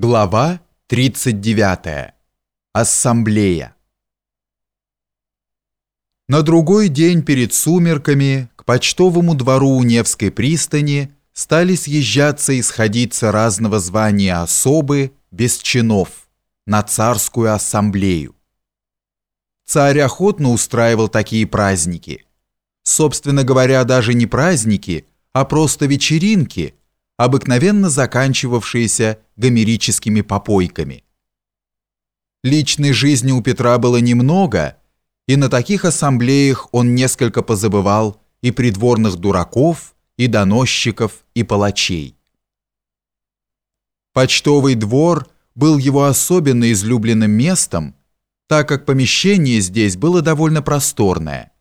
Глава 39. Ассамблея. На другой день перед сумерками к почтовому двору у Невской пристани стали съезжаться и сходиться разного звания особы без чинов на царскую ассамблею. Царь охотно устраивал такие праздники. Собственно говоря, даже не праздники, а просто вечеринки – обыкновенно заканчивавшиеся гомерическими попойками. Личной жизни у Петра было немного, и на таких ассамблеях он несколько позабывал и придворных дураков, и доносчиков, и палачей. Почтовый двор был его особенно излюбленным местом, так как помещение здесь было довольно просторное.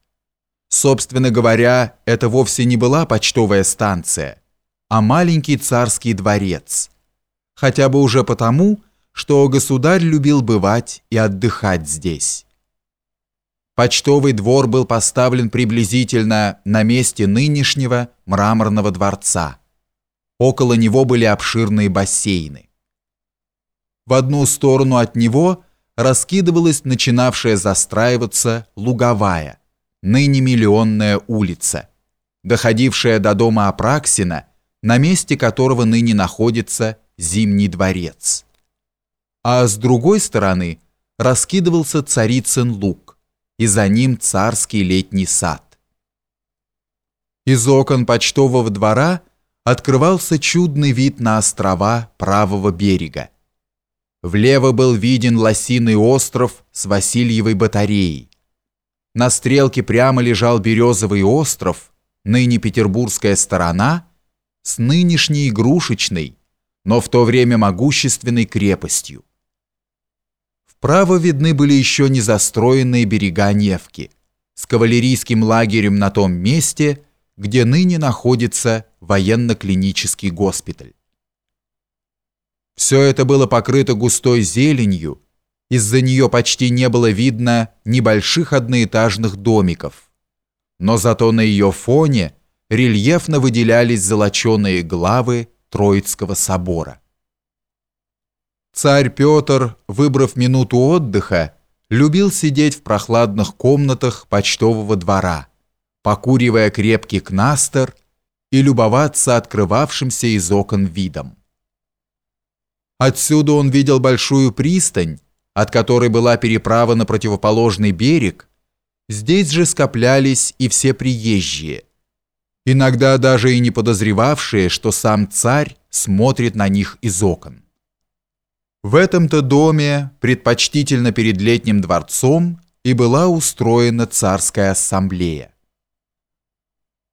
Собственно говоря, это вовсе не была почтовая станция – а маленький царский дворец. Хотя бы уже потому, что государь любил бывать и отдыхать здесь. Почтовый двор был поставлен приблизительно на месте нынешнего мраморного дворца. Около него были обширные бассейны. В одну сторону от него раскидывалась начинавшая застраиваться Луговая, ныне Миллионная улица, доходившая до дома Апраксина на месте которого ныне находится Зимний дворец. А с другой стороны раскидывался Царицын луг, и за ним царский летний сад. Из окон почтового двора открывался чудный вид на острова правого берега. Влево был виден лосиный остров с Васильевой батареей. На стрелке прямо лежал Березовый остров, ныне петербургская сторона – с нынешней игрушечной, но в то время могущественной крепостью. Вправо видны были еще не застроенные берега Невки с кавалерийским лагерем на том месте, где ныне находится военно-клинический госпиталь. Все это было покрыто густой зеленью, из-за нее почти не было видно небольших одноэтажных домиков, но зато на ее фоне – рельефно выделялись золоченые главы Троицкого собора. Царь Петр, выбрав минуту отдыха, любил сидеть в прохладных комнатах почтового двора, покуривая крепкий кнастер и любоваться открывавшимся из окон видом. Отсюда он видел большую пристань, от которой была переправа на противоположный берег. Здесь же скоплялись и все приезжие, иногда даже и не подозревавшие, что сам царь смотрит на них из окон. В этом-то доме, предпочтительно перед летним дворцом, и была устроена царская ассамблея.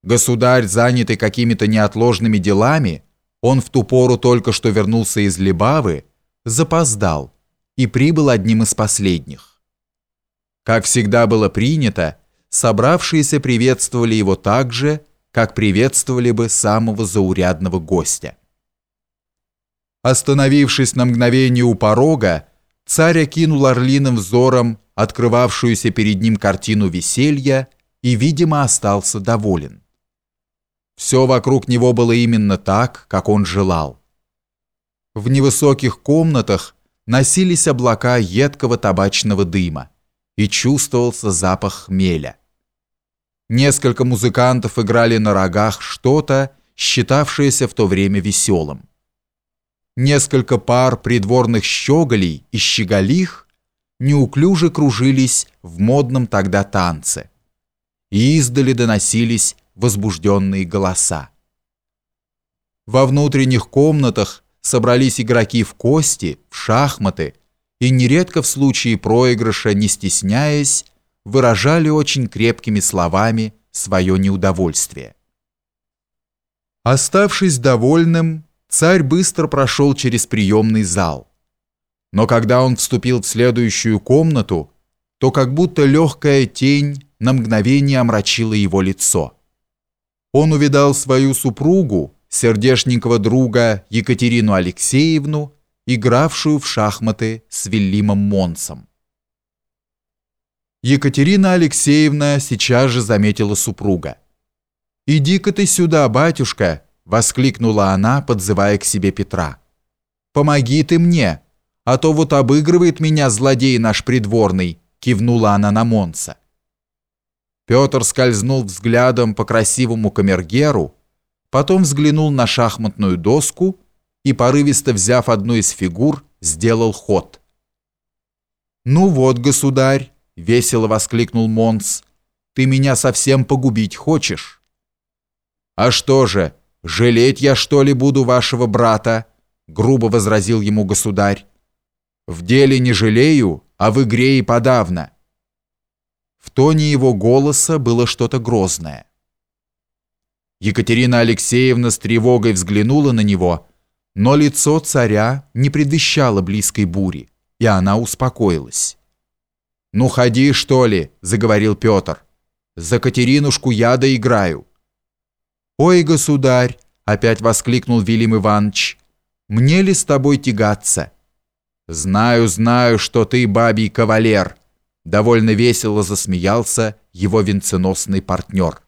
Государь, занятый какими-то неотложными делами, он в ту пору только что вернулся из Либавы, запоздал и прибыл одним из последних. Как всегда было принято, собравшиеся приветствовали его также, как приветствовали бы самого заурядного гостя. Остановившись на мгновение у порога, царь окинул орлиным взором открывавшуюся перед ним картину веселья и, видимо, остался доволен. Все вокруг него было именно так, как он желал. В невысоких комнатах носились облака едкого табачного дыма, и чувствовался запах хмеля. Несколько музыкантов играли на рогах что-то, считавшееся в то время веселым. Несколько пар придворных щеголей и щеголих неуклюже кружились в модном тогда танце. И издали доносились возбужденные голоса. Во внутренних комнатах собрались игроки в кости, в шахматы, и нередко в случае проигрыша, не стесняясь, выражали очень крепкими словами свое неудовольствие. Оставшись довольным, царь быстро прошел через приемный зал. Но когда он вступил в следующую комнату, то как будто легкая тень на мгновение омрачила его лицо. Он увидал свою супругу, сердешненького друга Екатерину Алексеевну, игравшую в шахматы с Велимом Монсом. Екатерина Алексеевна сейчас же заметила супруга. «Иди-ка ты сюда, батюшка!» — воскликнула она, подзывая к себе Петра. помоги ты мне, а то вот обыгрывает меня злодей наш придворный», кивнула она на Монса. Петр скользнул взглядом по красивому камергеру, потом взглянул на шахматную доску и, порывисто взяв одну из фигур, сделал ход. «Ну вот, государь!» — весело воскликнул Монс. «Ты меня совсем погубить хочешь?» «А что же, жалеть я что ли буду вашего брата?» — грубо возразил ему государь. «В деле не жалею, а в игре и подавно». В тоне его голоса было что-то грозное. Екатерина Алексеевна с тревогой взглянула на него, но лицо царя не предвещало близкой бури, и она успокоилась. «Ну ходи, что ли», — заговорил Петр. «За Катеринушку я доиграю». «Ой, государь!» — опять воскликнул Вильям Иванович. «Мне ли с тобой тягаться?» «Знаю, знаю, что ты бабий кавалер», — довольно весело засмеялся его венценосный партнер.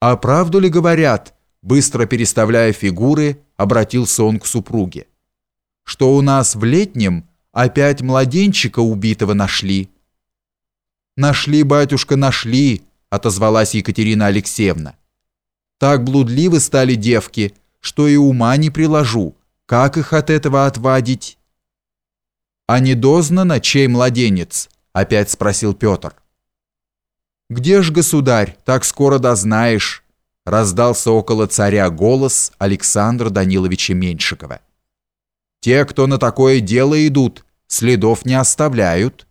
«А правду ли говорят?» — быстро переставляя фигуры, обратился он к супруге. «Что у нас в летнем опять младенчика убитого нашли?» «Нашли, батюшка, нашли», — отозвалась Екатерина Алексеевна. «Так блудливы стали девки, что и ума не приложу, как их от этого отвадить?» «А не дознано, чей младенец?» — опять спросил Петр. «Где ж, государь, так скоро дознаешь?» — раздался около царя голос Александра Даниловича Меньшикова. «Те, кто на такое дело идут, следов не оставляют».